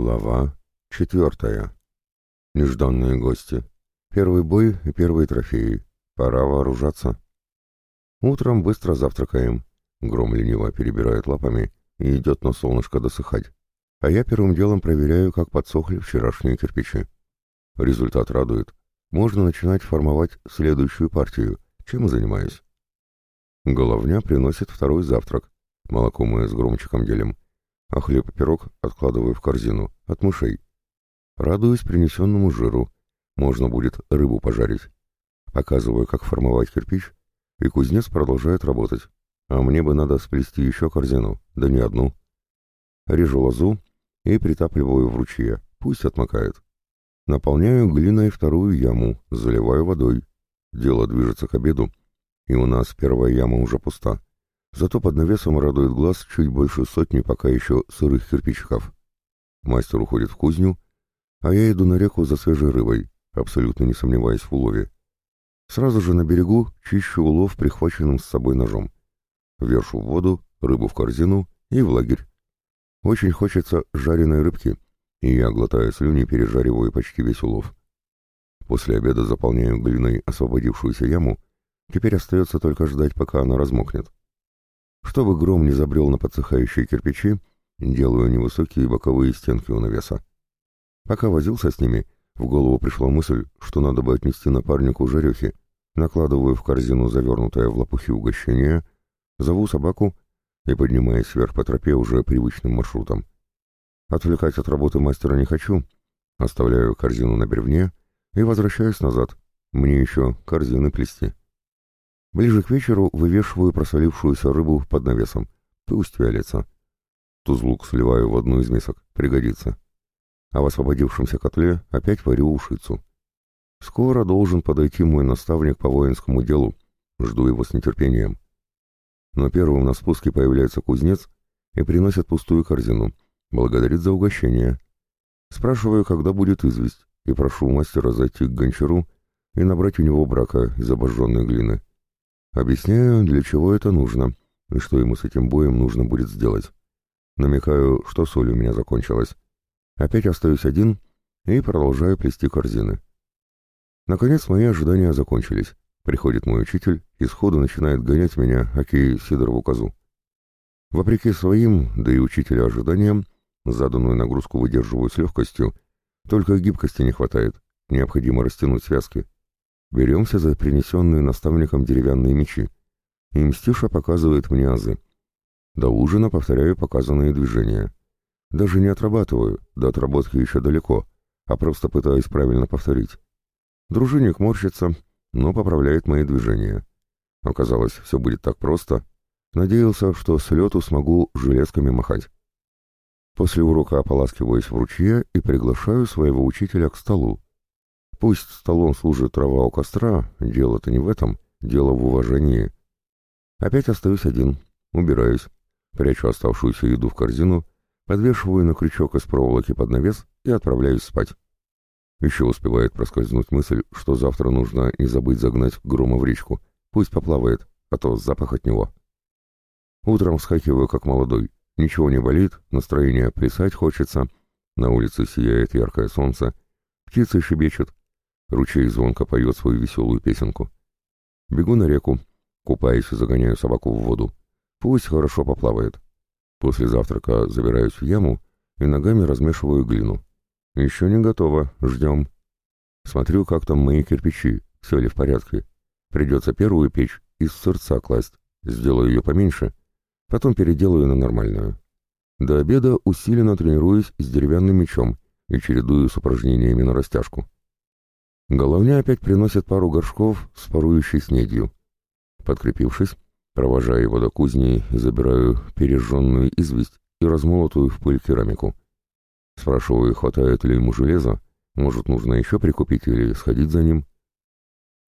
Глава четвертая. Нежданные гости. Первый бой и первые трофеи. Пора вооружаться. Утром быстро завтракаем. Гром лениво перебирает лапами и идет на солнышко досыхать. А я первым делом проверяю, как подсохли вчерашние кирпичи. Результат радует. Можно начинать формовать следующую партию, чем и занимаюсь. Головня приносит второй завтрак. Молоко мы с громчиком делим а хлеб и пирог откладываю в корзину, от мышей. Радуюсь принесенному жиру. Можно будет рыбу пожарить. Показываю, как формовать кирпич, и кузнец продолжает работать. А мне бы надо сплести еще корзину, да не одну. Режу лозу и притапливаю в ручье, пусть отмокает. Наполняю глиной вторую яму, заливаю водой. Дело движется к обеду, и у нас первая яма уже пуста. Зато под навесом радует глаз чуть больше сотни пока еще сырых кирпичиков. Мастер уходит в кузню, а я иду на реку за свежей рыбой, абсолютно не сомневаясь в улове. Сразу же на берегу чищу улов прихваченным с собой ножом. Вершу в воду, рыбу в корзину и в лагерь. Очень хочется жареной рыбки, и я, глотая слюни, пережариваю почти весь улов. После обеда заполняю глиной освободившуюся яму, теперь остается только ждать, пока она размокнет. Чтобы гром не забрел на подсыхающие кирпичи, делаю невысокие боковые стенки у навеса. Пока возился с ними, в голову пришла мысль, что надо бы отнести напарнику жарехи. Накладываю в корзину завернутое в лопухи угощение, зову собаку и поднимаюсь вверх по тропе уже привычным маршрутом. Отвлекать от работы мастера не хочу, оставляю корзину на бревне и возвращаюсь назад. Мне еще корзины плести. Ближе к вечеру вывешиваю просолившуюся рыбу под навесом. Пусть вялится. Тузлук сливаю в одну из мисок. Пригодится. А в освободившемся котле опять варю ушицу. Скоро должен подойти мой наставник по воинскому делу. Жду его с нетерпением. Но первым на спуске появляется кузнец и приносит пустую корзину. Благодарит за угощение. Спрашиваю, когда будет известь, и прошу мастера зайти к гончару и набрать у него брака из обожженной глины. Объясняю, для чего это нужно, и что ему с этим боем нужно будет сделать. Намекаю, что соль у меня закончилась. Опять остаюсь один и продолжаю плести корзины. Наконец мои ожидания закончились. Приходит мой учитель и сходу начинает гонять меня, аки Сидорову козу. Вопреки своим, да и учителя ожиданиям, заданную нагрузку выдерживаю с легкостью, только гибкости не хватает, необходимо растянуть связки. Беремся за принесенные наставником деревянные мечи. И Мстиша показывает мне азы. До ужина повторяю показанные движения. Даже не отрабатываю, до отработки еще далеко, а просто пытаюсь правильно повторить. Дружинник морщится, но поправляет мои движения. Оказалось, все будет так просто. Надеялся, что с лету смогу железками махать. После урока ополаскиваюсь в ручье и приглашаю своего учителя к столу. Пусть столом служит трава у костра, дело-то не в этом, дело в уважении. Опять остаюсь один, убираюсь, прячу оставшуюся еду в корзину, подвешиваю на крючок из проволоки под навес и отправляюсь спать. Еще успевает проскользнуть мысль, что завтра нужно не забыть загнать грома в речку. Пусть поплавает, а то запах от него. Утром вскакиваю как молодой. Ничего не болит, настроение плясать хочется. На улице сияет яркое солнце. Птицы щебечут, Ручей звонко поет свою веселую песенку. Бегу на реку, купаюсь и загоняю собаку в воду. Пусть хорошо поплавает. После завтрака забираюсь в яму и ногами размешиваю глину. Еще не готово, ждем. Смотрю, как там мои кирпичи, все ли в порядке. Придется первую печь из сырца класть. Сделаю ее поменьше, потом переделаю на нормальную. До обеда усиленно тренируюсь с деревянным мечом и чередую с упражнениями на растяжку. Головня опять приносит пару горшков с парующей снедью. Подкрепившись, провожаю его до кузни забираю пережженную известь и размолотую в пыль керамику. Спрашиваю, хватает ли ему железа, может, нужно еще прикупить или сходить за ним.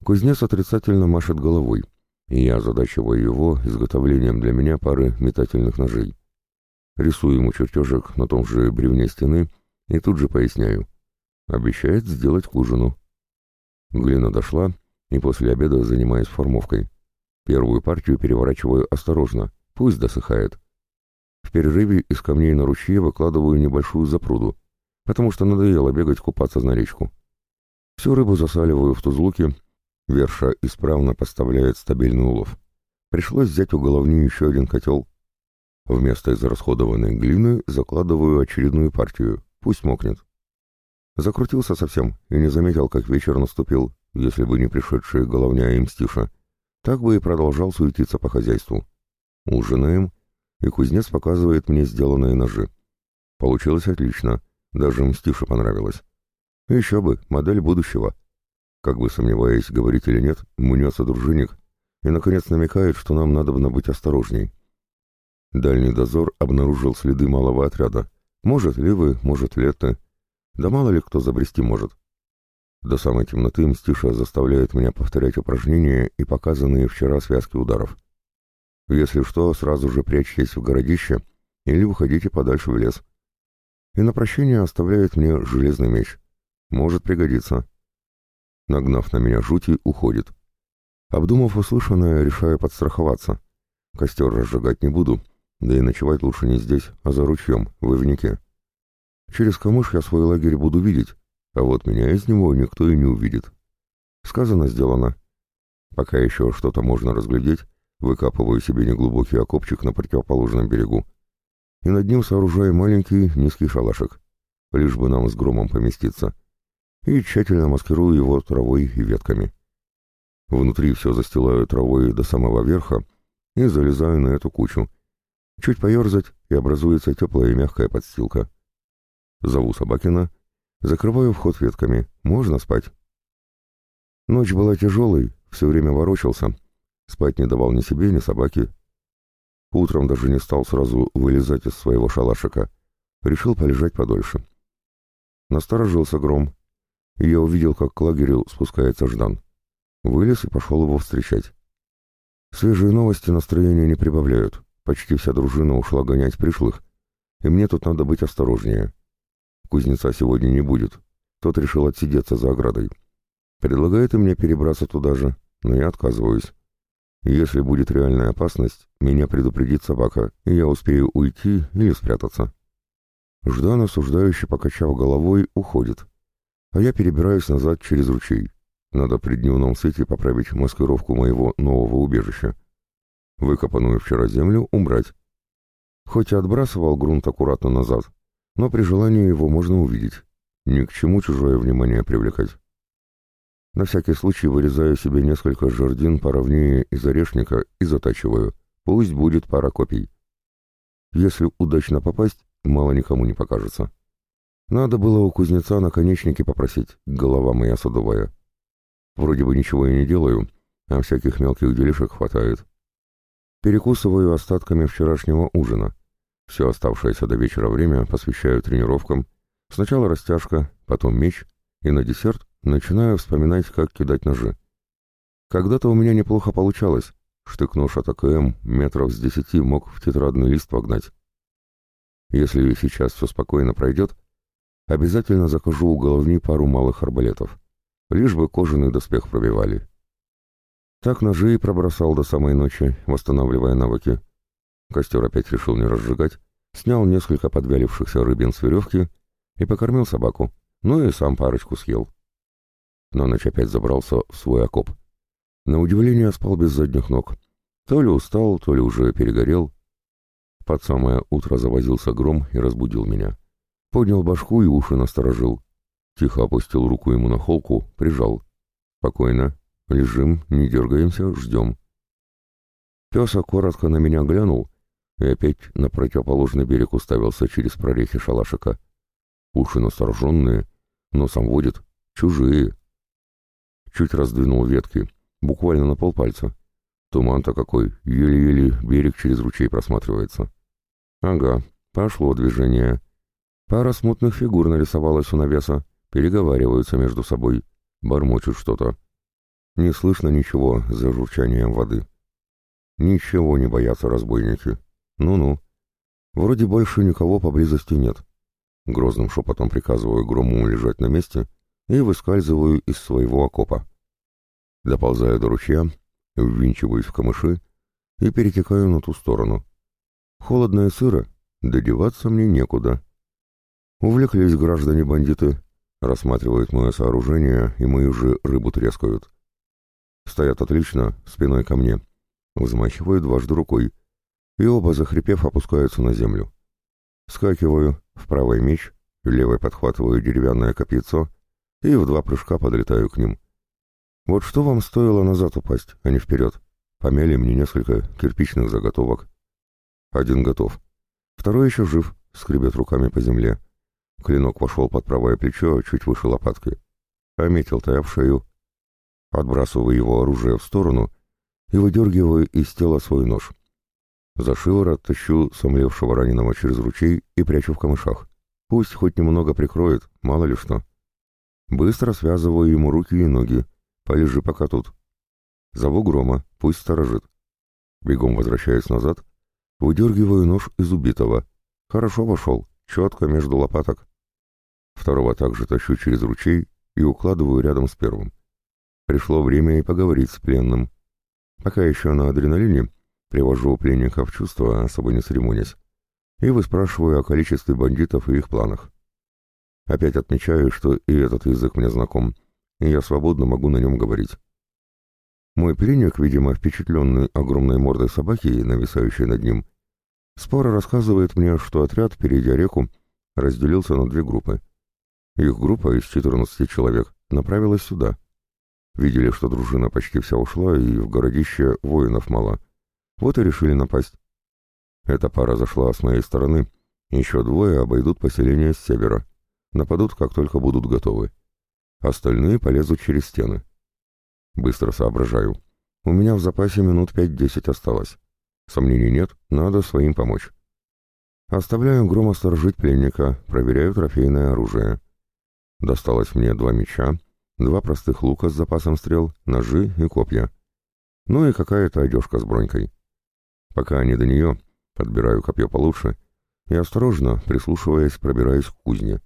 Кузнец отрицательно машет головой, и я озадачиваю его изготовлением для меня пары метательных ножей. Рисую ему чертежик на том же бревне стены и тут же поясняю. Обещает сделать к ужину. Глина дошла, и после обеда занимаюсь формовкой. Первую партию переворачиваю осторожно, пусть досыхает. В перерыве из камней на ручье выкладываю небольшую запруду, потому что надоело бегать купаться на речку. Всю рыбу засаливаю в тузлуке, Верша исправно поставляет стабильный улов. Пришлось взять у головни еще один котел. Вместо израсходованной глины закладываю очередную партию, пусть мокнет. Закрутился совсем и не заметил, как вечер наступил, если бы не пришедшие головня и мстиша. Так бы и продолжал суетиться по хозяйству. Ужинаем, и кузнец показывает мне сделанные ножи. Получилось отлично, даже мстише понравилось. Еще бы, модель будущего. Как бы сомневаясь, говорить или нет, мнется дружинник и, наконец, намекает, что нам надо быть осторожней. Дальний дозор обнаружил следы малого отряда. Может, ливы, может, лето. Да мало ли кто забрести может. До самой темноты Мстиша заставляет меня повторять упражнения и показанные вчера связки ударов. Если что, сразу же прячьтесь в городище или уходите подальше в лес. И на прощение оставляет мне железный меч. Может пригодиться. Нагнав на меня жути, уходит. Обдумав услышанное, решаю подстраховаться. Костер разжигать не буду, да и ночевать лучше не здесь, а за ручьем, в Ивнике. Через камыш я свой лагерь буду видеть, а вот меня из него никто и не увидит. Сказано, сделано. Пока еще что-то можно разглядеть, выкапываю себе неглубокий окопчик на противоположном берегу. И над ним сооружаю маленький низкий шалашик, лишь бы нам с громом поместиться. И тщательно маскирую его травой и ветками. Внутри все застилаю травой до самого верха и залезаю на эту кучу, Чуть поерзать, и образуется теплая и мягкая подстилка. Зову Собакина, закрываю вход ветками, можно спать. Ночь была тяжелой, все время ворочался, спать не давал ни себе, ни собаке. Утром даже не стал сразу вылезать из своего шалашика, решил полежать подольше. Насторожился гром, и я увидел, как к лагерю спускается Ждан. Вылез и пошел его встречать. Свежие новости настроения не прибавляют. Почти вся дружина ушла гонять пришлых, и мне тут надо быть осторожнее. Кузнеца сегодня не будет. Тот решил отсидеться за оградой. Предлагает и мне перебраться туда же, но я отказываюсь. Если будет реальная опасность, меня предупредит собака, и я успею уйти или спрятаться. Ждан, осуждающий, покачав головой, уходит. А я перебираюсь назад через ручей. Надо при дневном свете поправить маскировку моего нового убежища выкопанную вчера землю, убрать. Хоть и отбрасывал грунт аккуратно назад, но при желании его можно увидеть. Ни к чему чужое внимание привлекать. На всякий случай вырезаю себе несколько жердин поровнее из орешника и затачиваю. Пусть будет пара копий. Если удачно попасть, мало никому не покажется. Надо было у кузнеца наконечники попросить, голова моя садовая. Вроде бы ничего и не делаю, а всяких мелких делишек хватает. Перекусываю остатками вчерашнего ужина. Все оставшееся до вечера время посвящаю тренировкам. Сначала растяжка, потом меч, и на десерт начинаю вспоминать, как кидать ножи. Когда-то у меня неплохо получалось. Штык-нож от АКМ метров с десяти мог в тетрадный лист вогнать. Если сейчас все спокойно пройдет, обязательно закажу у головни пару малых арбалетов. Лишь бы кожаный доспех пробивали. Так ножи и пробросал до самой ночи, восстанавливая навыки. Костер опять решил не разжигать, снял несколько подвялившихся рыбин с веревки и покормил собаку, ну и сам парочку съел. На ночь опять забрался в свой окоп. На удивление спал без задних ног. То ли устал, то ли уже перегорел. Под самое утро завозился гром и разбудил меня. Поднял башку и уши насторожил. Тихо опустил руку ему на холку, прижал. «Спокойно, Лежим, не дергаемся, ждем. Песа коротко на меня глянул и опять на противоположный берег уставился через прорехи шалашика. Уши настороженные, носом водит, чужие. Чуть раздвинул ветки, буквально на полпальца. Туман-то какой, еле-еле берег через ручей просматривается. Ага, пошло движение. Пара смутных фигур нарисовалась у навеса, переговариваются между собой, бормочут что-то. Не слышно ничего за журчанием воды. Ничего не боятся разбойники. Ну-ну. Вроде больше никого поблизости нет. Грозным шепотом приказываю Грому лежать на месте и выскальзываю из своего окопа. Доползаю до ручья, ввинчиваюсь в камыши и перетекаю на ту сторону. Холодно и сыро, додеваться мне некуда. Увлеклись граждане-бандиты, рассматривают мое сооружение и мою же рыбу трескают. Стоят отлично, спиной ко мне. Взмахивают дважды рукой, и оба, захрипев, опускаются на землю. Скакиваю, в правый меч, в левой подхватываю деревянное копьецо и в два прыжка подлетаю к ним. Вот что вам стоило назад упасть, а не вперед? Помяли мне несколько кирпичных заготовок. Один готов. Второй еще жив, скребет руками по земле. Клинок вошел под правое плечо, чуть выше лопатки. А метил-то я в шею. Отбрасываю его оружие в сторону и выдергиваю из тела свой нож. За шиворот тащу сомлевшего раненого через ручей и прячу в камышах. Пусть хоть немного прикроет, мало ли что. Быстро связываю ему руки и ноги. Полежи пока тут. Зову грома, пусть сторожит. Бегом возвращаюсь назад, выдергиваю нож из убитого. Хорошо вошел, четко между лопаток. Второго также тащу через ручей и укладываю рядом с первым. Пришло время и поговорить с пленным. Пока еще на адреналине, привожу пленника в чувство, особо не церемонясь, и выспрашиваю о количестве бандитов и их планах. Опять отмечаю, что и этот язык мне знаком, и я свободно могу на нем говорить. Мой пленник, видимо, впечатленный огромной мордой собаки, нависающей над ним, споро рассказывает мне, что отряд, перейдя реку, разделился на две группы. Их группа из 14 человек направилась сюда. Видели, что дружина почти вся ушла, и в городище воинов мало. Вот и решили напасть. Эта пара зашла с моей стороны, еще двое обойдут поселение с севера. Нападут, как только будут готовы. Остальные полезут через стены. Быстро соображаю. У меня в запасе минут пять-десять осталось. Сомнений нет, надо своим помочь. Оставляю грома сторожить пленника, проверяю трофейное оружие. Досталось мне два меча, два простых лука с запасом стрел, ножи и копья. Ну и какая-то одежка с бронькой. Пока не до нее, подбираю копье получше и осторожно, прислушиваясь, пробираюсь к кузне.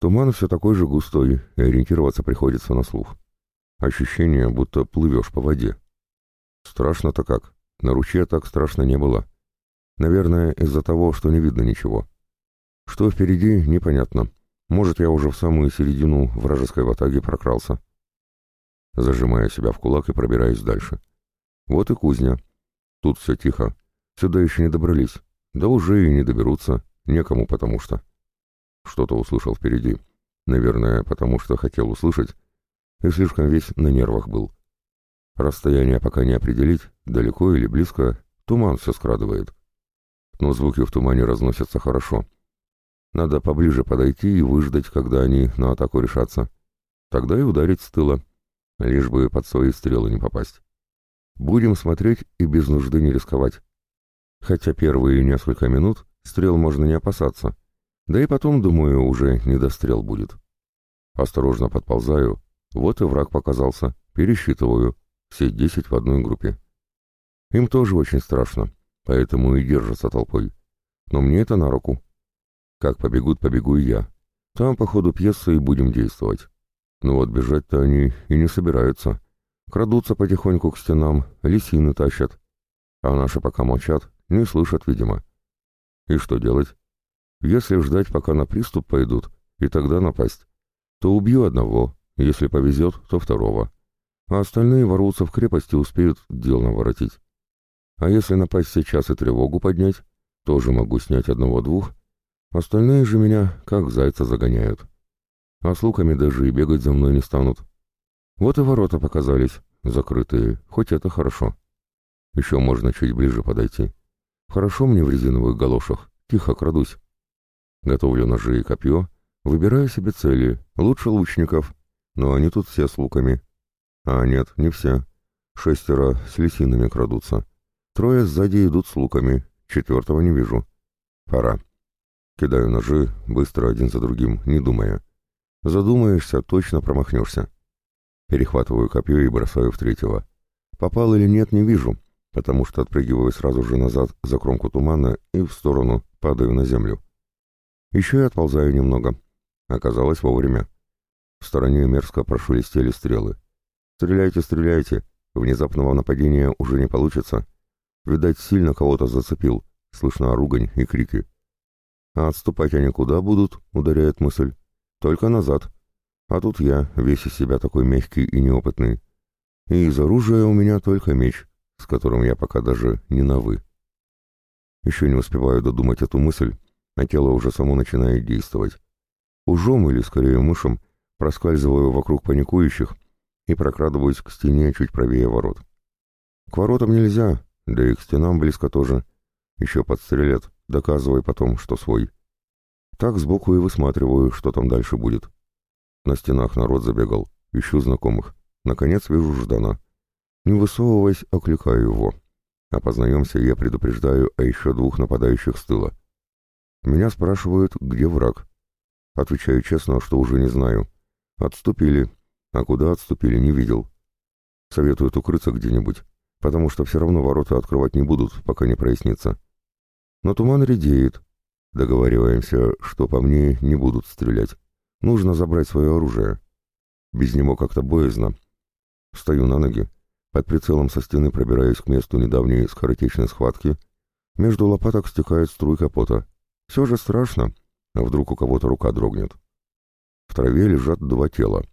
Туман все такой же густой, и ориентироваться приходится на слух. Ощущение, будто плывешь по воде. Страшно-то как. На ручье так страшно не было. Наверное, из-за того, что не видно ничего. Что впереди, непонятно. Может, я уже в самую середину вражеской ватаги прокрался. Зажимая себя в кулак и пробираюсь дальше. Вот и кузня. Тут все тихо. Сюда еще не добрались. Да уже и не доберутся. Некому потому что. Что-то услышал впереди. Наверное, потому что хотел услышать. И слишком весь на нервах был. Расстояние пока не определить, далеко или близко, туман все скрадывает. Но звуки в тумане разносятся хорошо. Надо поближе подойти и выждать, когда они на атаку решатся. Тогда и ударить с тыла, лишь бы под свои стрелы не попасть. Будем смотреть и без нужды не рисковать. Хотя первые несколько минут стрел можно не опасаться. Да и потом, думаю, уже не дострел будет. Осторожно подползаю. Вот и враг показался. Пересчитываю. Все десять в одной группе. Им тоже очень страшно, поэтому и держатся толпой. Но мне это на руку. Как побегут, побегу и я. Там по ходу пьесы и будем действовать. Ну вот бежать-то они и не собираются. Крадутся потихоньку к стенам, лисины тащат. А наши пока молчат, не слышат, видимо. И что делать? Если ждать, пока на приступ пойдут, и тогда напасть, то убью одного, если повезет, то второго. А остальные ворвутся в крепость и успеют дел наворотить. А если напасть сейчас и тревогу поднять, тоже могу снять одного-двух, Остальные же меня как зайца загоняют. А с луками даже и бегать за мной не станут. Вот и ворота показались, закрытые, хоть это хорошо. Еще можно чуть ближе подойти. Хорошо мне в резиновых галошах, тихо крадусь. Готовлю ножи и копье, выбираю себе цели, лучше лучников, но они тут все с луками. А нет, не все. Шестеро с лисинами крадутся. Трое сзади идут с луками, четвертого не вижу. Пора. Кидаю ножи, быстро один за другим, не думая. Задумаешься, точно промахнешься. Перехватываю копье и бросаю в третьего. Попал или нет, не вижу, потому что отпрыгиваю сразу же назад за кромку тумана и в сторону падаю на землю. Еще и отползаю немного. Оказалось вовремя. В стороне мерзко прошелестели стрелы. «Стреляйте, стреляйте! Внезапного нападения уже не получится. Видать, сильно кого-то зацепил. Слышно ругань и крики. А отступать они куда будут, ударяет мысль. Только назад. А тут я, весь из себя такой мягкий и неопытный. И из оружия у меня только меч, с которым я пока даже не на «вы». Еще не успеваю додумать эту мысль, а тело уже само начинает действовать. Ужом или, скорее, мышем проскальзываю вокруг паникующих и прокрадываюсь к стене чуть правее ворот. К воротам нельзя, да и к стенам близко тоже. Еще подстрелят, доказывай потом, что свой. Так сбоку и высматриваю, что там дальше будет. На стенах народ забегал, ищу знакомых. Наконец вижу Ждана. Не высовываясь, окликаю его. Опознаемся, я предупреждаю о еще двух нападающих с тыла. Меня спрашивают, где враг. Отвечаю честно, что уже не знаю. Отступили, а куда отступили, не видел. Советуют укрыться где-нибудь, потому что все равно ворота открывать не будут, пока не прояснится. Но туман редеет. Договариваемся, что по мне не будут стрелять. Нужно забрать свое оружие. Без него как-то боязно. Встаю на ноги, под прицелом со стены пробираюсь к месту недавней скоротечной схватки. Между лопаток стекает струйка пота. Все же страшно, а вдруг у кого-то рука дрогнет. В траве лежат два тела.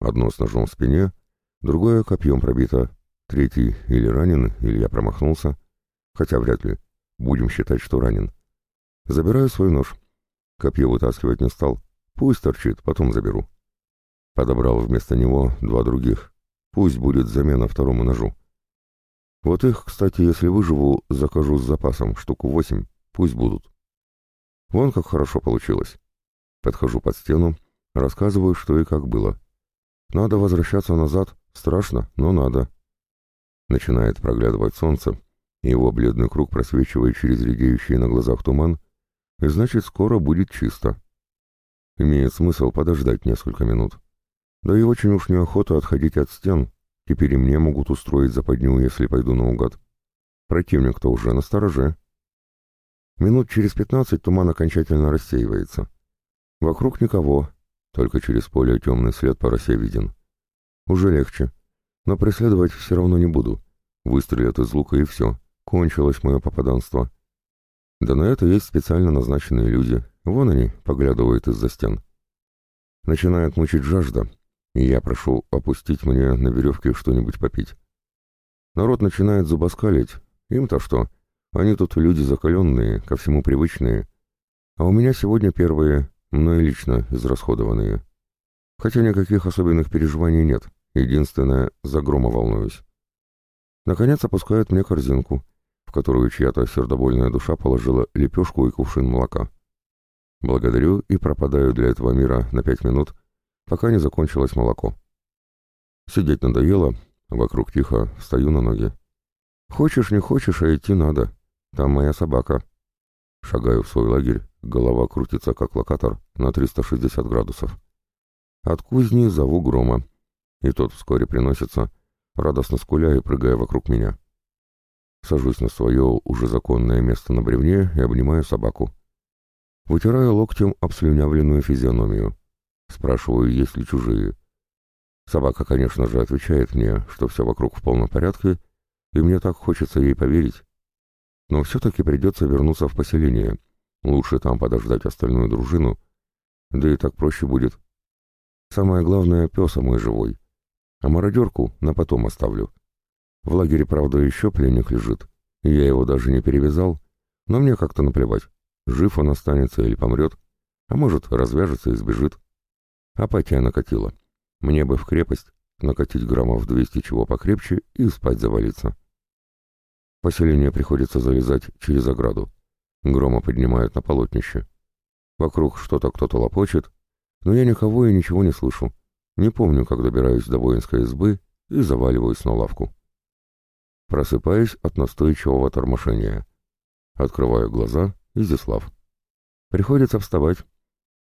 Одно с ножом в спине, другое копьем пробито. Третий или ранен, или я промахнулся. Хотя вряд ли. Будем считать, что ранен. Забираю свой нож. Копье вытаскивать не стал. Пусть торчит, потом заберу. Подобрал вместо него два других. Пусть будет замена второму ножу. Вот их, кстати, если выживу, закажу с запасом, штуку восемь, пусть будут. Вон как хорошо получилось. Подхожу под стену, рассказываю, что и как было. Надо возвращаться назад, страшно, но надо. Начинает проглядывать солнце, его бледный круг просвечивает через редеющий на глазах туман, и значит, скоро будет чисто. Имеет смысл подождать несколько минут. Да и очень уж неохота отходить от стен, теперь и мне могут устроить западню, если пойду наугад. Противник-то уже на стороже. Минут через пятнадцать туман окончательно рассеивается. Вокруг никого, только через поле темный след по росе виден. Уже легче. Но преследовать все равно не буду. Выстрелят из лука и все. Кончилось мое попаданство. Да на это есть специально назначенные люди. Вон они, поглядывают из-за стен. Начинает мучить жажда, и я прошу опустить мне на веревке что-нибудь попить. Народ начинает зубоскалить. Им-то что? Они тут люди закаленные, ко всему привычные. А у меня сегодня первые мной лично израсходованные. Хотя никаких особенных переживаний нет, единственное, за грома волнуюсь. Наконец опускают мне корзинку, в которую чья-то сердобольная душа положила лепешку и кувшин молока. Благодарю и пропадаю для этого мира на пять минут, пока не закончилось молоко. Сидеть надоело, вокруг тихо, встаю на ноги. Хочешь, не хочешь, а идти надо. Там моя собака. Шагаю в свой лагерь, голова крутится как локатор на 360 градусов. От кузни зову грома, и тот вскоре приносится, радостно скуля и прыгая вокруг меня. Сажусь на свое уже законное место на бревне и обнимаю собаку. Вытираю локтем обслюнявленную физиономию. Спрашиваю, есть ли чужие. Собака, конечно же, отвечает мне, что все вокруг в полном порядке, и мне так хочется ей поверить. Но все-таки придется вернуться в поселение. Лучше там подождать остальную дружину, да и так проще будет. Самое главное, песа мой живой. А мародерку на потом оставлю. В лагере, правда, еще пленник лежит, я его даже не перевязал, но мне как-то наплевать, жив он останется или помрет, а может, развяжется и сбежит. Апатия накатила. Мне бы в крепость накатить граммов двести чего покрепче и спать завалиться. Поселение приходится залезать через ограду. Грома поднимают на полотнище. Вокруг что-то кто-то лопочет, но я никого и ничего не слышу. Не помню, как добираюсь до воинской избы и заваливаюсь на лавку. Просыпаюсь от настойчивого тормошения. Открываю глаза, Изяслав. Приходится вставать.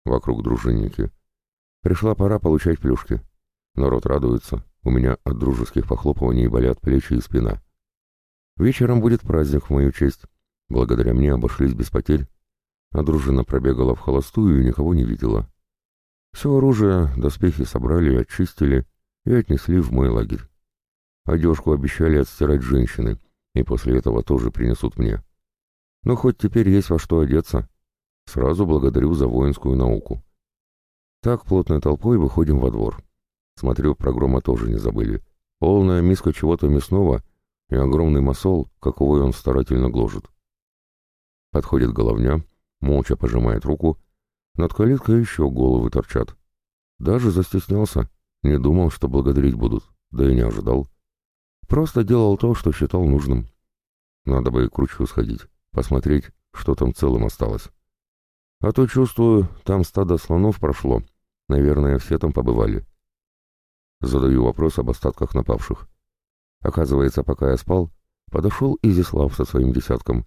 Вокруг дружинники. Пришла пора получать плюшки. Народ радуется. У меня от дружеских похлопываний болят плечи и спина. Вечером будет праздник в мою честь. Благодаря мне обошлись без потерь, а дружина пробегала в холостую и никого не видела. Все оружие, доспехи собрали, очистили и отнесли в мой лагерь. Одежку обещали отстирать женщины, и после этого тоже принесут мне. Но хоть теперь есть во что одеться. Сразу благодарю за воинскую науку. Так плотной толпой выходим во двор. Смотрю, про грома тоже не забыли. Полная миска чего-то мясного и огромный масол, каковой он старательно гложет. Подходит головня, молча пожимает руку. Над калиткой еще головы торчат. Даже застеснялся, не думал, что благодарить будут, да и не ожидал. Просто делал то, что считал нужным. Надо бы к ручью сходить, посмотреть, что там целым осталось. А то, чувствую, там стадо слонов прошло. Наверное, все там побывали. Задаю вопрос об остатках напавших. Оказывается, пока я спал, подошел Изислав со своим десятком,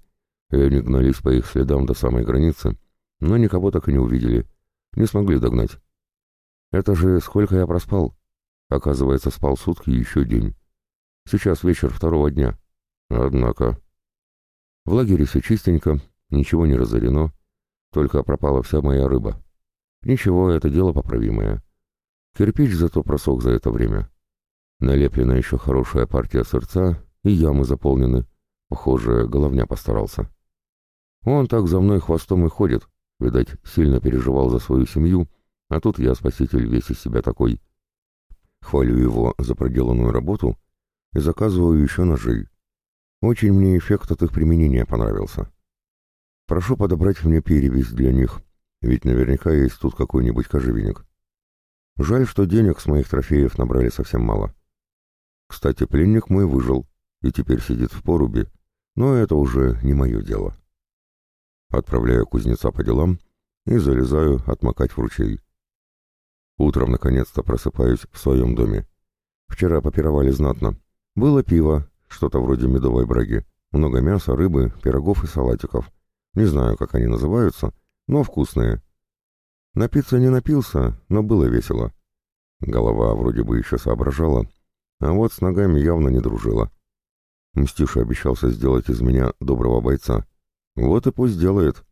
и они гнались по их следам до самой границы, но никого так и не увидели, не смогли догнать. Это же сколько я проспал? Оказывается, спал сутки и еще день. Сейчас вечер второго дня. Однако... В лагере все чистенько, ничего не разорено, только пропала вся моя рыба. Ничего, это дело поправимое. Кирпич зато просох за это время. Налеплена еще хорошая партия сырца, и ямы заполнены. Похоже, головня постарался. Он так за мной хвостом и ходит, видать, сильно переживал за свою семью, а тут я спаситель весь из себя такой. Хвалю его за проделанную работу и заказываю еще ножи. Очень мне эффект от их применения понравился. Прошу подобрать мне перевесь для них, ведь наверняка есть тут какой-нибудь кожевенник. Жаль, что денег с моих трофеев набрали совсем мало. Кстати, пленник мой выжил и теперь сидит в порубе, но это уже не мое дело. Отправляю кузнеца по делам и залезаю отмокать в ручей. Утром наконец-то просыпаюсь в своем доме. Вчера попировали знатно. Было пиво, что-то вроде медовой браги, много мяса, рыбы, пирогов и салатиков. Не знаю, как они называются, но вкусные. Напиться не напился, но было весело. Голова вроде бы еще соображала, а вот с ногами явно не дружила. Мстиша обещался сделать из меня доброго бойца. Вот и пусть делает.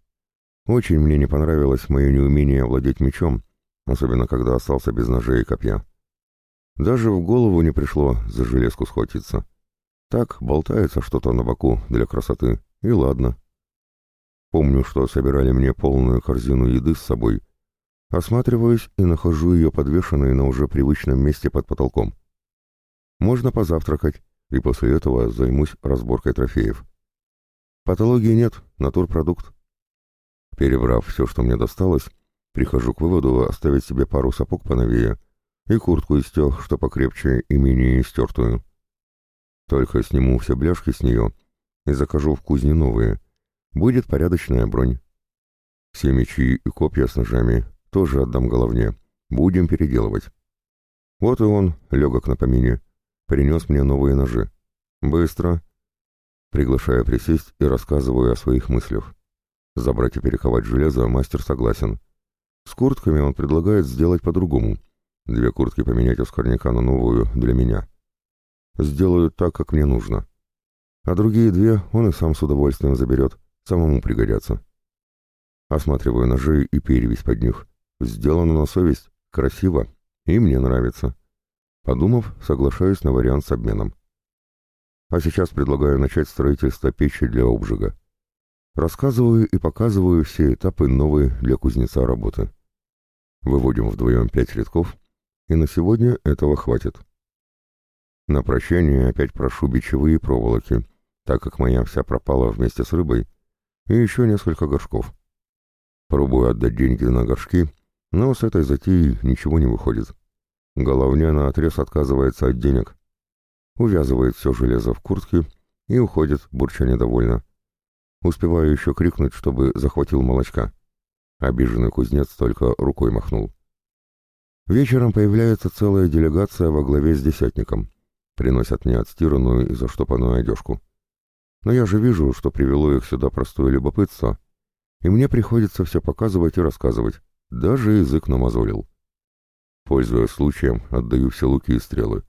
Очень мне не понравилось мое неумение владеть мечом, особенно когда остался без ножей и копья. Даже в голову не пришло за железку схватиться. Так, болтается что-то на боку для красоты, и ладно. Помню, что собирали мне полную корзину еды с собой. Осматриваюсь и нахожу ее подвешенной на уже привычном месте под потолком. Можно позавтракать, и после этого займусь разборкой трофеев. Патологии нет, натурпродукт. Перебрав все, что мне досталось, прихожу к выводу оставить себе пару сапог поновее и куртку из тех, что покрепче и менее истертую. Только сниму все бляшки с нее и закажу в кузне новые, Будет порядочная бронь. Все мечи и копья с ножами тоже отдам головне. Будем переделывать. Вот и он, легок на помине, принес мне новые ножи. Быстро. Приглашая присесть и рассказываю о своих мыслях. Забрать и перековать железо мастер согласен. С куртками он предлагает сделать по-другому. Две куртки поменять у скорняка на новую для меня. Сделаю так, как мне нужно. А другие две он и сам с удовольствием заберет. Самому пригодятся. Осматриваю ножи и перевесь под них. Сделано на совесть, красиво и мне нравится. Подумав, соглашаюсь на вариант с обменом. А сейчас предлагаю начать строительство печи для обжига. Рассказываю и показываю все этапы новой для кузнеца работы. Выводим вдвоем пять рядков, и на сегодня этого хватит. На прощание опять прошу бичевые проволоки, так как моя вся пропала вместе с рыбой, и еще несколько горшков. Пробую отдать деньги на горшки, но с этой затеей ничего не выходит. Головня на отрез отказывается от денег. Увязывает все железо в куртке и уходит, бурча недовольно. Успеваю еще крикнуть, чтобы захватил молочка. Обиженный кузнец только рукой махнул. Вечером появляется целая делегация во главе с десятником. Приносят мне отстиранную и заштопанную одежку. Но я же вижу, что привело их сюда простое любопытство, и мне приходится все показывать и рассказывать, даже язык намазолил. Пользуясь случаем, отдаю все луки и стрелы.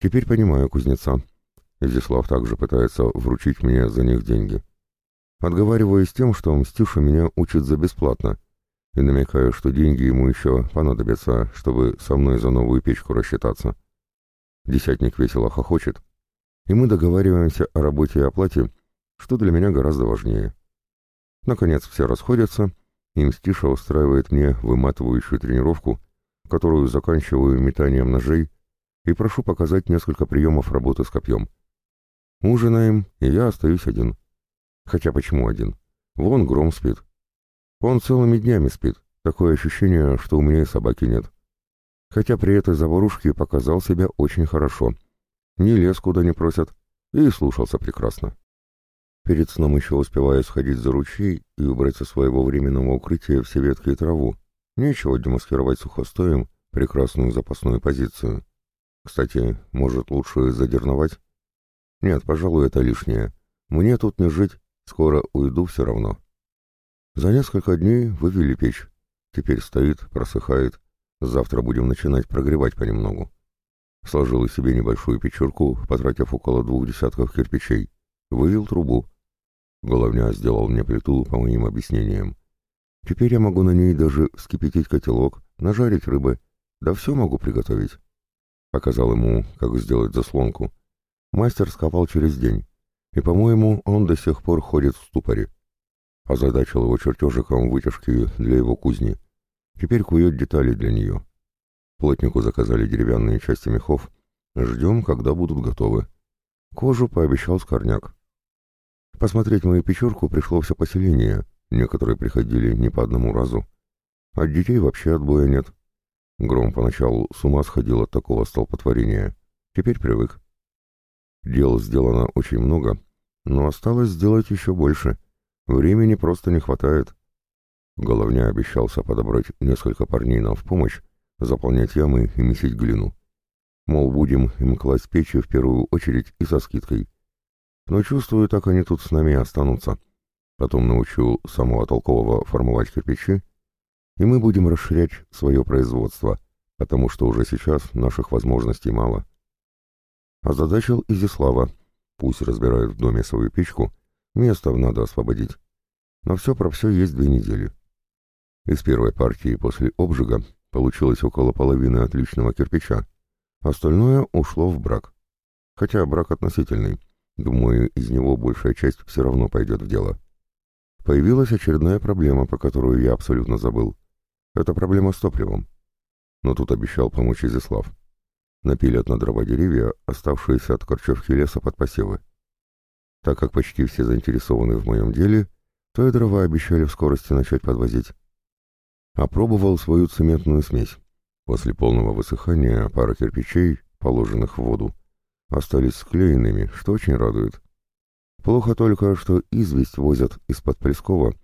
Теперь понимаю кузнеца. Изяслав также пытается вручить мне за них деньги. Отговариваюсь тем, что Мстюша меня учит за бесплатно, и намекаю, что деньги ему еще понадобятся, чтобы со мной за новую печку рассчитаться. Десятник весело хохочет, и мы договариваемся о работе и оплате, что для меня гораздо важнее. Наконец все расходятся, и Мстиша устраивает мне выматывающую тренировку, которую заканчиваю метанием ножей и прошу показать несколько приемов работы с копьем. Ужинаем, и я остаюсь один. Хотя почему один? Вон Гром спит. Он целыми днями спит. Такое ощущение, что у меня и собаки нет. Хотя при этой заварушке показал себя очень хорошо. Ни лес куда не просят, и слушался прекрасно. Перед сном еще успеваю сходить за ручей и убрать со своего временного укрытия все ветки и траву. Нечего демаскировать сухостоем прекрасную запасную позицию. Кстати, может, лучше задерновать? Нет, пожалуй, это лишнее. Мне тут не жить, скоро уйду все равно. За несколько дней вывели печь. Теперь стоит, просыхает. Завтра будем начинать прогревать понемногу. Сложил себе небольшую печурку, потратив около двух десятков кирпичей. Вывел трубу. Головня сделал мне плиту по моим объяснениям. Теперь я могу на ней даже вскипятить котелок, нажарить рыбы, да все могу приготовить. Показал ему, как сделать заслонку. Мастер скопал через день, и, по-моему, он до сих пор ходит в ступоре. Озадачил его чертежиком вытяжки для его кузни. Теперь кует детали для нее. Плотнику заказали деревянные части мехов. Ждем, когда будут готовы. Кожу пообещал Скорняк. Посмотреть мою печурку пришло все поселение. Некоторые приходили не по одному разу. От детей вообще отбоя нет. Гром поначалу с ума сходил от такого столпотворения. Теперь привык. Дел сделано очень много, но осталось сделать еще больше. Времени просто не хватает. Головня обещался подобрать несколько парней нам в помощь, заполнять ямы и месить глину. Мол, будем им класть печи в первую очередь и со скидкой. Но чувствую, так они тут с нами останутся. Потом научу самого толкового формовать кирпичи, и мы будем расширять свое производство, потому что уже сейчас наших возможностей мало. Озадачил Изислава. Пусть разбирают в доме свою печку, место надо освободить. Но все про все есть две недели. Из первой партии после обжига получилось около половины отличного кирпича. Остальное ушло в брак. Хотя брак относительный. Думаю, из него большая часть все равно пойдет в дело. Появилась очередная проблема, по которую я абсолютно забыл. Это проблема с топливом. Но тут обещал помочь Изяслав напилят на дрова деревья, оставшиеся от корчевки леса под посевы. Так как почти все заинтересованы в моем деле, то и дрова обещали в скорости начать подвозить. Опробовал свою цементную смесь. После полного высыхания пара кирпичей, положенных в воду, остались склеенными, что очень радует. Плохо только, что известь возят из-под Плескова,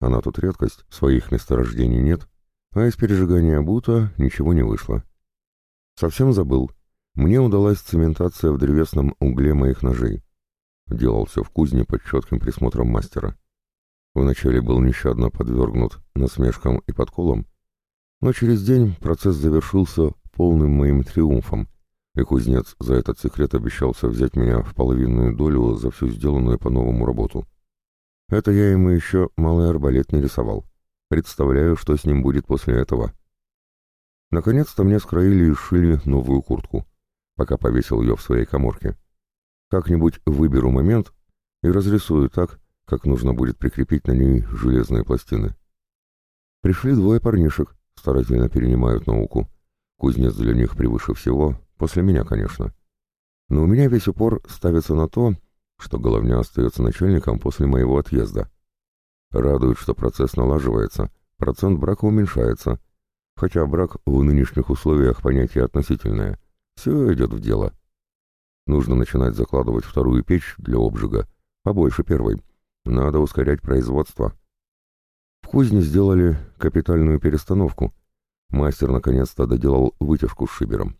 она тут редкость, своих месторождений нет, а из пережигания бута ничего не вышло. Совсем забыл. Мне удалась цементация в древесном угле моих ножей. Делал все в кузне под четким присмотром мастера. Вначале был нещадно подвергнут насмешкам и подколам, но через день процесс завершился полным моим триумфом, и кузнец за этот секрет обещался взять меня в половинную долю за всю сделанную по-новому работу. Это я ему еще малый арбалет не рисовал. Представляю, что с ним будет после этого. Наконец-то мне скроили и сшили новую куртку, пока повесил ее в своей коморке. Как-нибудь выберу момент и разрисую так, как нужно будет прикрепить на ней железные пластины. Пришли двое парнишек, старательно перенимают науку. Кузнец для них превыше всего, после меня, конечно. Но у меня весь упор ставится на то, что Головня остается начальником после моего отъезда. Радует, что процесс налаживается, процент брака уменьшается — Хотя брак в нынешних условиях понятие относительное. Все идет в дело. Нужно начинать закладывать вторую печь для обжига, побольше первой. Надо ускорять производство. В кузне сделали капитальную перестановку. Мастер наконец-то доделал вытяжку с шибером.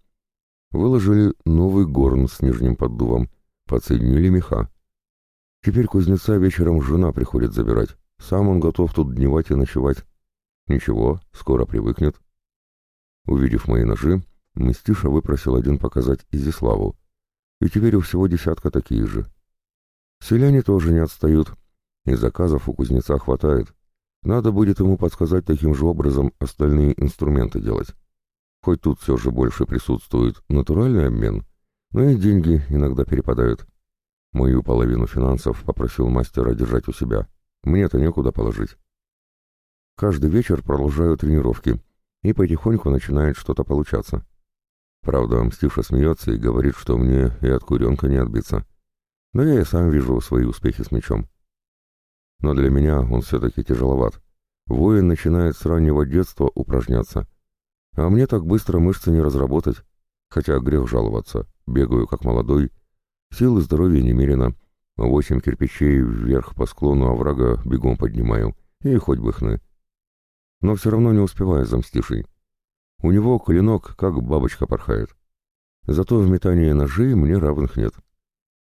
Выложили новый горн с нижним поддувом, подсоединили меха. Теперь кузнеца вечером жена приходит забирать. Сам он готов тут дневать и ночевать. Ничего, скоро привыкнет. Увидев мои ножи, Мстиша выпросил один показать Изиславу. И теперь у всего десятка такие же. Селяне тоже не отстают, и заказов у кузнеца хватает. Надо будет ему подсказать таким же образом остальные инструменты делать. Хоть тут все же больше присутствует натуральный обмен, но и деньги иногда перепадают. Мою половину финансов попросил мастера держать у себя. Мне-то некуда положить. Каждый вечер продолжаю тренировки, и потихоньку начинает что-то получаться. Правда, Мстиша смеется и говорит, что мне и от куренка не отбиться. Но я и сам вижу свои успехи с мечом. Но для меня он все-таки тяжеловат. Воин начинает с раннего детства упражняться. А мне так быстро мышцы не разработать. Хотя грех жаловаться. Бегаю как молодой. Сил и здоровья немерено. Восемь кирпичей вверх по склону оврага бегом поднимаю. И хоть бы хны. Но все равно не успеваю за мстишей. У него клинок как бабочка порхает. Зато в метании ножей мне равных нет.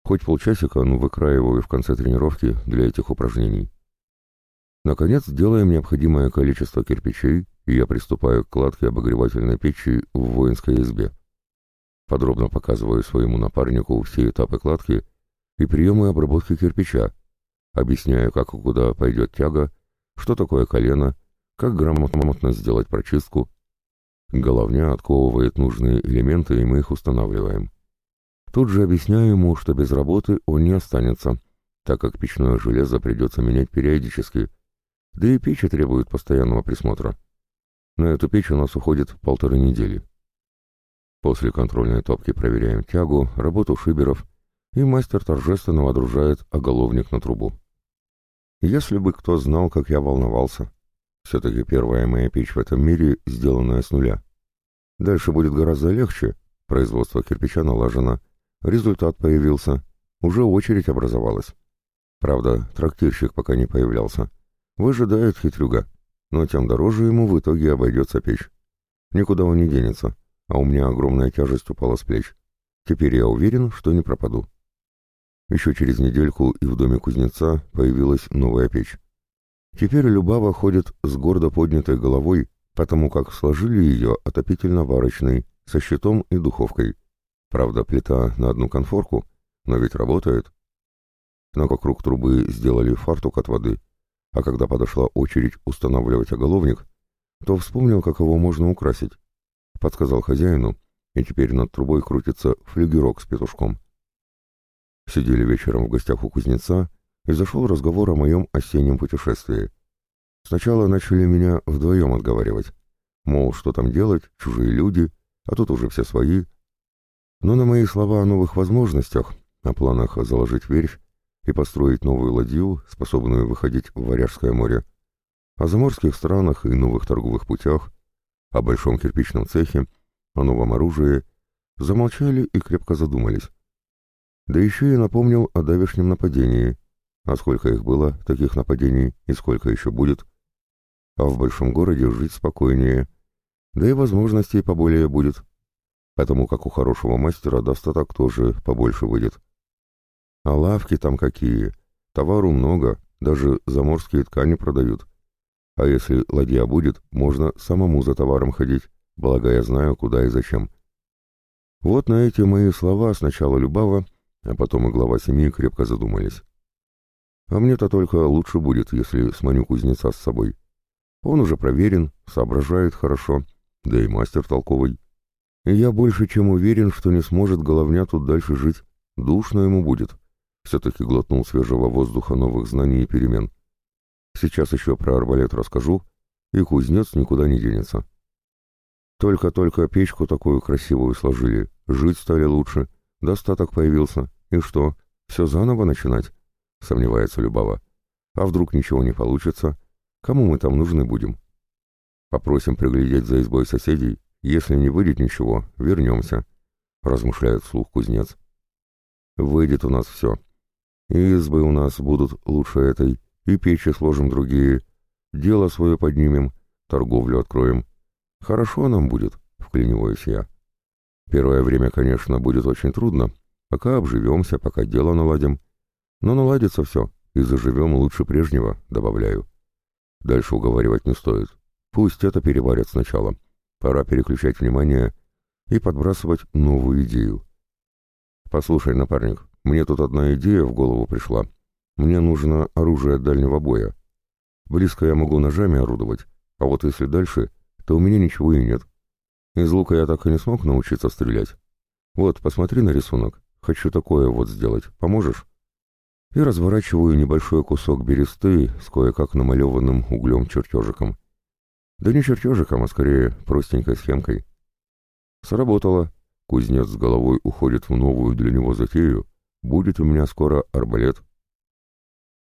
Хоть полчасика, но выкраиваю в конце тренировки для этих упражнений. Наконец, делаем необходимое количество кирпичей, и я приступаю к кладке обогревательной печи в воинской избе. Подробно показываю своему напарнику все этапы кладки и приемы обработки кирпича, объясняю, как и куда пойдет тяга, что такое колено, как грамотно сделать прочистку. Головня отковывает нужные элементы, и мы их устанавливаем. Тут же объясняю ему, что без работы он не останется, так как печное железо придется менять периодически, да и печи требуют постоянного присмотра. На эту печь у нас уходит полторы недели. После контрольной топки проверяем тягу, работу шиберов, и мастер торжественно водружает оголовник на трубу. Если бы кто знал, как я волновался, все-таки первая моя печь в этом мире, сделанная с нуля. Дальше будет гораздо легче. Производство кирпича налажено. Результат появился. Уже очередь образовалась. Правда, трактирщик пока не появлялся. Выжидает хитрюга. Но тем дороже ему в итоге обойдется печь. Никуда он не денется. А у меня огромная тяжесть упала с плеч. Теперь я уверен, что не пропаду. Еще через недельку и в доме кузнеца появилась новая печь. Теперь Любава ходит с гордо поднятой головой, потому как сложили ее отопительно-варочной, со щитом и духовкой. Правда, плита на одну конфорку, но ведь работает. Но вокруг трубы сделали фартук от воды, а когда подошла очередь устанавливать оголовник, то вспомнил, как его можно украсить. Подсказал хозяину, и теперь над трубой крутится флюгерок с петушком. Сидели вечером в гостях у кузнеца, и зашел разговор о моем осеннем путешествии. Сначала начали меня вдвоем отговаривать. Мол, что там делать, чужие люди, а тут уже все свои. Но на мои слова о новых возможностях, о планах заложить верфь и построить новую ладью, способную выходить в Варяжское море, о заморских странах и новых торговых путях, о большом кирпичном цехе, о новом оружии, замолчали и крепко задумались. Да еще и напомнил о давешнем нападении, а сколько их было, таких нападений, и сколько еще будет? А в большом городе жить спокойнее, да и возможностей поболее будет, потому как у хорошего мастера достаток тоже побольше выйдет. А лавки там какие, товару много, даже заморские ткани продают. А если ладья будет, можно самому за товаром ходить, благо я знаю, куда и зачем. Вот на эти мои слова сначала Любава, а потом и глава семьи крепко задумались. А мне-то только лучше будет, если сманю кузнеца с собой. Он уже проверен, соображает хорошо, да и мастер толковый. И я больше чем уверен, что не сможет головня тут дальше жить. Душно ему будет. Все-таки глотнул свежего воздуха новых знаний и перемен. Сейчас еще про арбалет расскажу, и кузнец никуда не денется. Только-только печку такую красивую сложили, жить стали лучше, достаток появился. И что, все заново начинать? — сомневается Любава. «А вдруг ничего не получится? Кому мы там нужны будем?» «Попросим приглядеть за избой соседей. Если не выйдет ничего, вернемся», — размышляет вслух кузнец. «Выйдет у нас все. И избы у нас будут лучше этой, и печи сложим другие, дело свое поднимем, торговлю откроем. Хорошо нам будет», — вклиниваюсь я. «Первое время, конечно, будет очень трудно, пока обживемся, пока дело наладим». Но наладится все, и заживем лучше прежнего, добавляю. Дальше уговаривать не стоит. Пусть это переварят сначала. Пора переключать внимание и подбрасывать новую идею. Послушай, напарник, мне тут одна идея в голову пришла. Мне нужно оружие дальнего боя. Близко я могу ножами орудовать, а вот если дальше, то у меня ничего и нет. Из лука я так и не смог научиться стрелять. Вот, посмотри на рисунок. Хочу такое вот сделать. Поможешь? и разворачиваю небольшой кусок бересты с кое-как намалеванным углем чертежиком. Да не чертежиком, а скорее простенькой схемкой. Сработало. Кузнец с головой уходит в новую для него затею. Будет у меня скоро арбалет.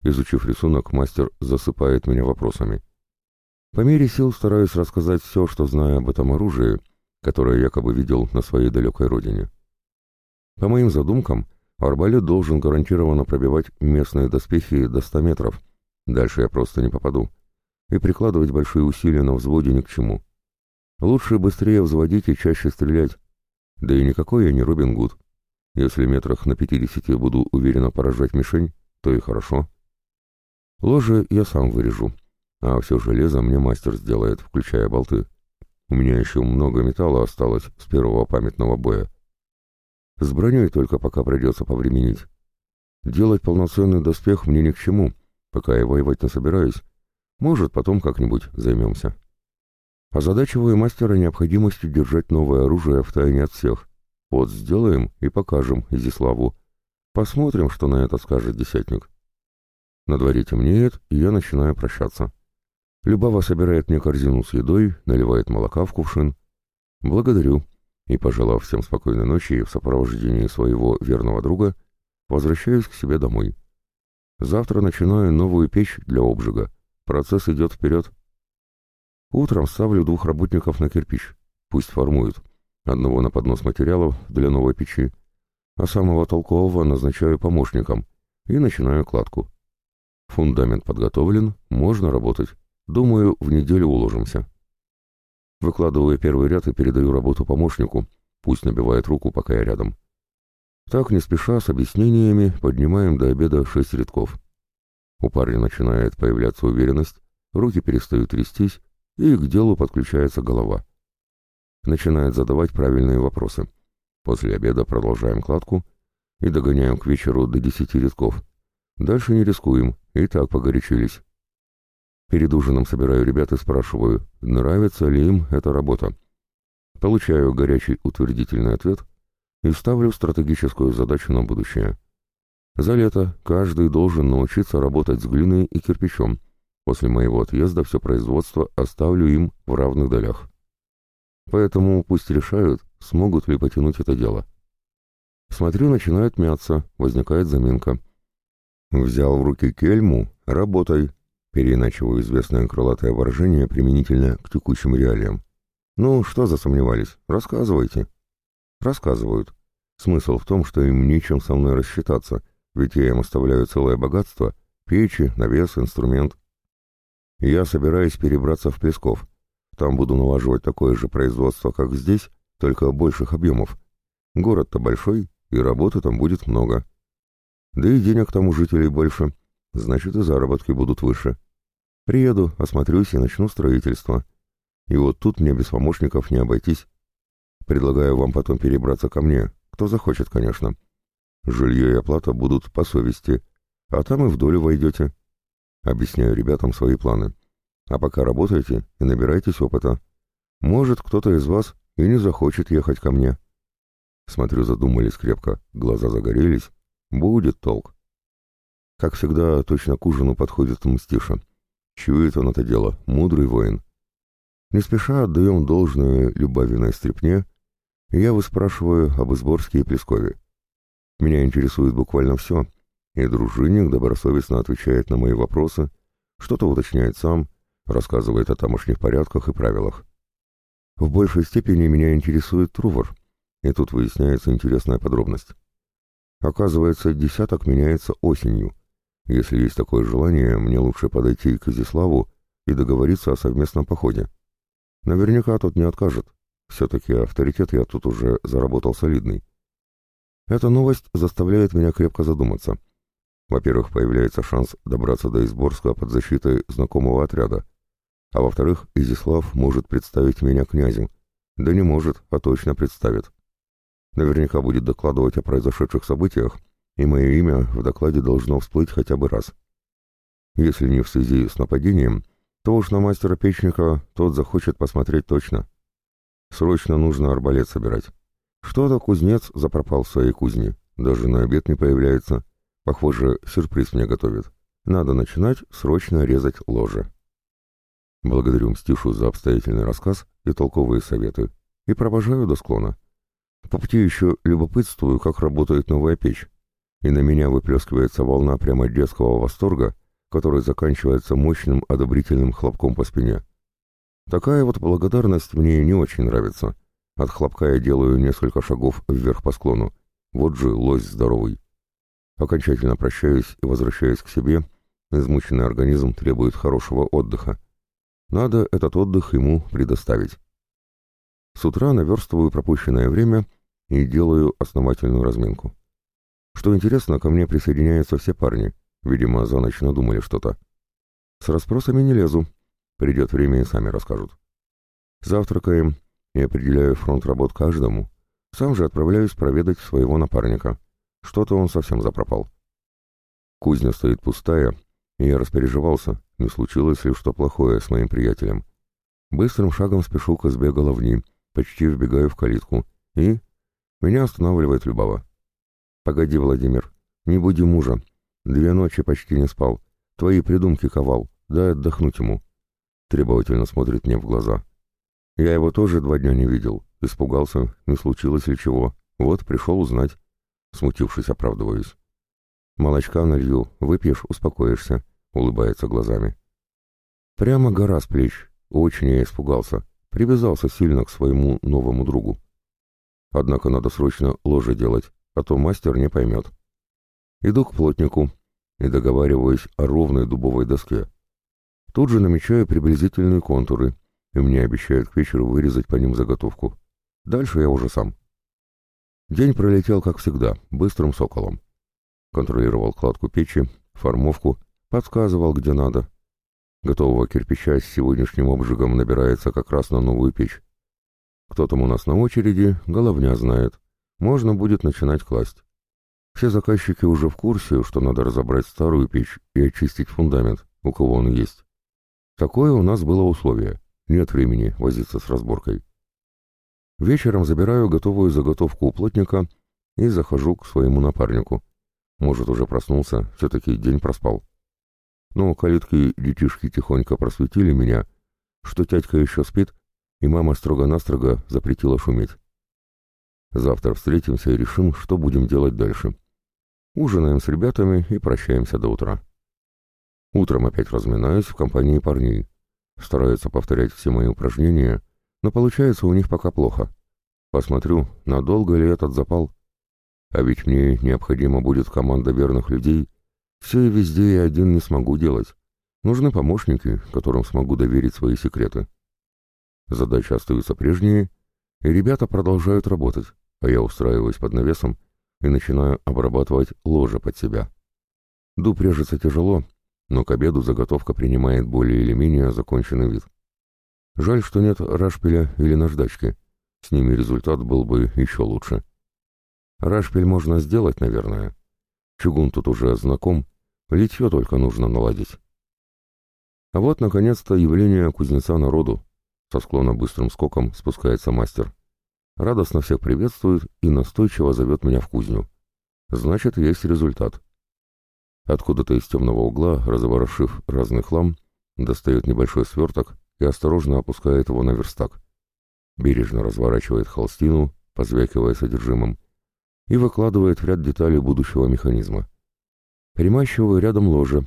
Изучив рисунок, мастер засыпает меня вопросами. По мере сил стараюсь рассказать все, что знаю об этом оружии, которое якобы видел на своей далекой родине. По моим задумкам, арбалет должен гарантированно пробивать местные доспехи до 100 метров. Дальше я просто не попаду. И прикладывать большие усилия на взводе ни к чему. Лучше быстрее взводить и чаще стрелять. Да и никакой я не Робин Гуд. Если метрах на 50 буду уверенно поражать мишень, то и хорошо. Ложе я сам вырежу, а все железо мне мастер сделает, включая болты. У меня еще много металла осталось с первого памятного боя. С броней только пока придется повременить. Делать полноценный доспех мне ни к чему, пока я воевать не собираюсь. Может, потом как-нибудь займемся. Озадачиваю мастера необходимостью держать новое оружие в тайне от всех. Вот сделаем и покажем Изиславу. Посмотрим, что на это скажет десятник. На дворе темнеет, и я начинаю прощаться. Любава собирает мне корзину с едой, наливает молока в кувшин. Благодарю и, пожелав всем спокойной ночи в сопровождении своего верного друга, возвращаюсь к себе домой. Завтра начинаю новую печь для обжига. Процесс идет вперед. Утром ставлю двух работников на кирпич. Пусть формуют. Одного на поднос материалов для новой печи, а самого толкового назначаю помощником и начинаю кладку. Фундамент подготовлен, можно работать. Думаю, в неделю уложимся. Выкладываю первый ряд и передаю работу помощнику, пусть набивает руку, пока я рядом. Так, не спеша, с объяснениями, поднимаем до обеда шесть рядков. У парня начинает появляться уверенность, руки перестают трястись, и к делу подключается голова. Начинает задавать правильные вопросы. После обеда продолжаем кладку и догоняем к вечеру до десяти рядков. Дальше не рискуем, и так погорячились. Перед ужином собираю ребят и спрашиваю, нравится ли им эта работа. Получаю горячий утвердительный ответ и ставлю стратегическую задачу на будущее. За лето каждый должен научиться работать с глиной и кирпичом, После моего отъезда все производство оставлю им в равных долях. Поэтому пусть решают, смогут ли потянуть это дело. Смотрю, начинает мяться, возникает заминка. Взял в руки кельму, работай. Переиначиваю известное крылатое выражение применительно к текущим реалиям. Ну, что засомневались? Рассказывайте. Рассказывают. Смысл в том, что им нечем со мной рассчитаться, ведь я им оставляю целое богатство, печи, навес, инструмент. Я собираюсь перебраться в Плесков. Там буду налаживать такое же производство, как здесь, только больших объемов. Город-то большой, и работы там будет много. Да и денег там у жителей больше, значит и заработки будут выше. Приеду, осмотрюсь и начну строительство. И вот тут мне без помощников не обойтись. Предлагаю вам потом перебраться ко мне, кто захочет, конечно. Жилье и оплата будут по совести, а там и в долю войдете. Объясняю ребятам свои планы. А пока работайте и набирайтесь опыта. Может, кто-то из вас и не захочет ехать ко мне. Смотрю, задумались крепко, глаза загорелись. Будет толк. Как всегда, точно к ужину подходит Мстиша. Чует он это дело, мудрый воин. Не спеша отдаем должное Любавиной стрепне, я выспрашиваю об Изборске и Плескове. Меня интересует буквально все, и дружинник добросовестно отвечает на мои вопросы, что-то уточняет сам, рассказывает о тамошних порядках и правилах. В большей степени меня интересует Трувор, и тут выясняется интересная подробность. Оказывается, десяток меняется осенью. Если есть такое желание, мне лучше подойти к Изиславу и договориться о совместном походе. Наверняка тот не откажет. Все-таки авторитет я тут уже заработал солидный. Эта новость заставляет меня крепко задуматься. Во-первых, появляется шанс добраться до Изборска под защитой знакомого отряда. А во-вторых, Изислав может представить меня князем. Да не может, а точно представит. Наверняка будет докладывать о произошедших событиях, и мое имя в докладе должно всплыть хотя бы раз. Если не в связи с нападением, то уж на мастера-печника тот захочет посмотреть точно. Срочно нужно арбалет собирать. Что-то кузнец запропал в своей кузне, даже на обед не появляется. Похоже, сюрприз мне готовит. Надо начинать срочно резать ложе. Благодарю Мстишу за обстоятельный рассказ и толковые советы. И провожаю до склона. По пути еще любопытствую, как работает новая печь. И на меня выплескивается волна прямо детского восторга, который заканчивается мощным одобрительным хлопком по спине. Такая вот благодарность мне не очень нравится. От хлопка я делаю несколько шагов вверх по склону. Вот же лось здоровый. Окончательно прощаюсь и возвращаюсь к себе. Измученный организм требует хорошего отдыха. Надо этот отдых ему предоставить. С утра наверстываю пропущенное время и делаю основательную разминку. Что интересно, ко мне присоединяются все парни. Видимо, за ночь надумали что-то. С расспросами не лезу. Придет время и сами расскажут. Завтракаем и определяю фронт работ каждому. Сам же отправляюсь проведать своего напарника. Что-то он совсем запропал. Кузня стоит пустая, и я распереживался, не случилось ли что плохое с моим приятелем. Быстрым шагом спешу к избе головни, почти вбегаю в калитку, и... Меня останавливает Любава. «Погоди, Владимир, не буди мужа. Две ночи почти не спал. Твои придумки ковал, дай отдохнуть ему». Требовательно смотрит мне в глаза. Я его тоже два дня не видел. Испугался, не случилось ли чего. Вот, пришел узнать. Смутившись, оправдываюсь. «Молочка налью, выпьешь, успокоишься», — улыбается глазами. Прямо гора с плеч. Очень я испугался. Привязался сильно к своему новому другу. Однако надо срочно ложе делать, а то мастер не поймет. Иду к плотнику и договариваюсь о ровной дубовой доске. Тут же намечаю приблизительные контуры, и мне обещают к вечеру вырезать по ним заготовку. Дальше я уже сам. День пролетел, как всегда, быстрым соколом. Контролировал кладку печи, формовку, подсказывал, где надо. Готового кирпича с сегодняшним обжигом набирается как раз на новую печь. Кто там у нас на очереди, головня знает. Можно будет начинать класть. Все заказчики уже в курсе, что надо разобрать старую печь и очистить фундамент, у кого он есть. Такое у нас было условие. Нет времени возиться с разборкой. Вечером забираю готовую заготовку у плотника и захожу к своему напарнику. Может, уже проснулся, все-таки день проспал. Но калитки детишки тихонько просветили меня, что тятька еще спит, и мама строго-настрого запретила шуметь. Завтра встретимся и решим, что будем делать дальше. Ужинаем с ребятами и прощаемся до утра. Утром опять разминаюсь в компании парней. Стараются повторять все мои упражнения, но получается у них пока плохо. Посмотрю, надолго ли этот запал. А ведь мне необходима будет команда верных людей. Все и везде я один не смогу делать. Нужны помощники, которым смогу доверить свои секреты. Задачи остаются прежние, и ребята продолжают работать, а я устраиваюсь под навесом и начинаю обрабатывать ложе под себя. Дуб режется тяжело, но к обеду заготовка принимает более или менее законченный вид. Жаль, что нет рашпиля или наждачки. С ними результат был бы еще лучше. Рашпиль можно сделать, наверное. Чугун тут уже знаком, литье только нужно наладить. А вот, наконец-то, явление кузнеца народу. Со склона быстрым скоком спускается мастер. Радостно всех приветствует и настойчиво зовет меня в кузню. Значит, есть результат. Откуда-то из темного угла, разворошив разный хлам, достает небольшой сверток и осторожно опускает его на верстак. Бережно разворачивает холстину, позвякивая содержимым, и выкладывает ряд деталей будущего механизма. Примащиваю рядом ложе,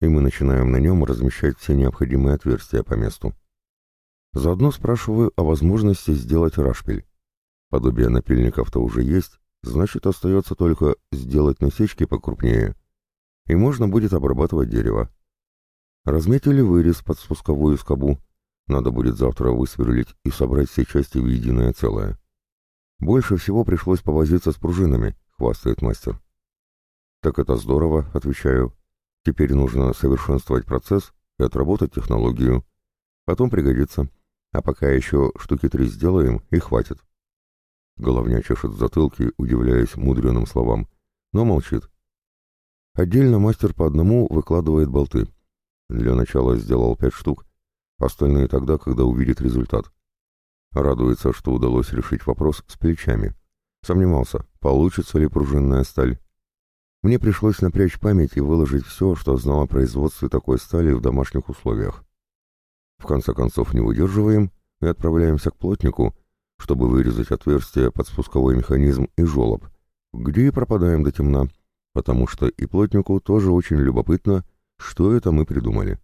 и мы начинаем на нем размещать все необходимые отверстия по месту. Заодно спрашиваю о возможности сделать рашпиль. Подобие напильников-то уже есть, значит остается только сделать насечки покрупнее, и можно будет обрабатывать дерево. Разметили вырез под спусковую скобу. Надо будет завтра высверлить и собрать все части в единое целое. Больше всего пришлось повозиться с пружинами, хвастает мастер. Так это здорово, отвечаю. Теперь нужно совершенствовать процесс и отработать технологию. Потом пригодится. А пока еще штуки три сделаем, и хватит. Головня чешет в затылке, удивляясь мудреным словам, но молчит. Отдельно мастер по одному выкладывает болты. Для начала сделал пять штук, остальные тогда, когда увидит результат. Радуется, что удалось решить вопрос с плечами. Сомневался, получится ли пружинная сталь. Мне пришлось напрячь память и выложить все, что знал о производстве такой стали в домашних условиях. В конце концов не выдерживаем и отправляемся к плотнику, чтобы вырезать отверстие под спусковой механизм и жолоб, где и пропадаем до темна, потому что и плотнику тоже очень любопытно, что это мы придумали.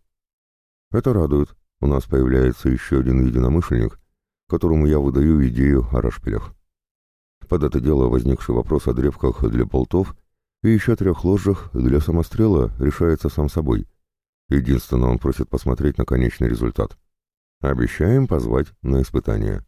Это радует, у нас появляется еще один единомышленник, которому я выдаю идею о рашпилях. Под это дело возникший вопрос о древках для болтов и еще трех ложах для самострела решается сам собой. Единственное, он просит посмотреть на конечный результат. Обещаем позвать на испытание.